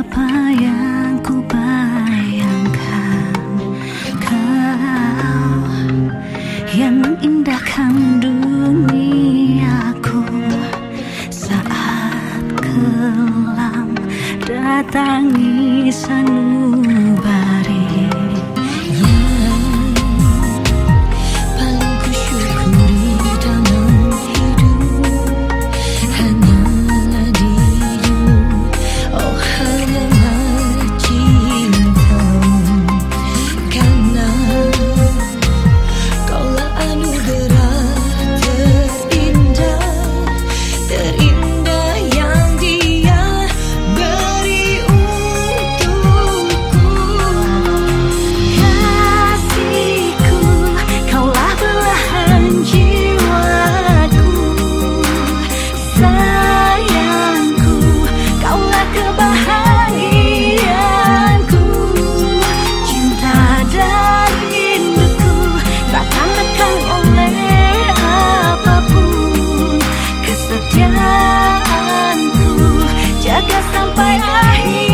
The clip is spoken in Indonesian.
apa yang ku bayangkan? Kau yang mengindahkan duniaku Saat kelam datangi sangu perasaanku Jaga sampai akhir.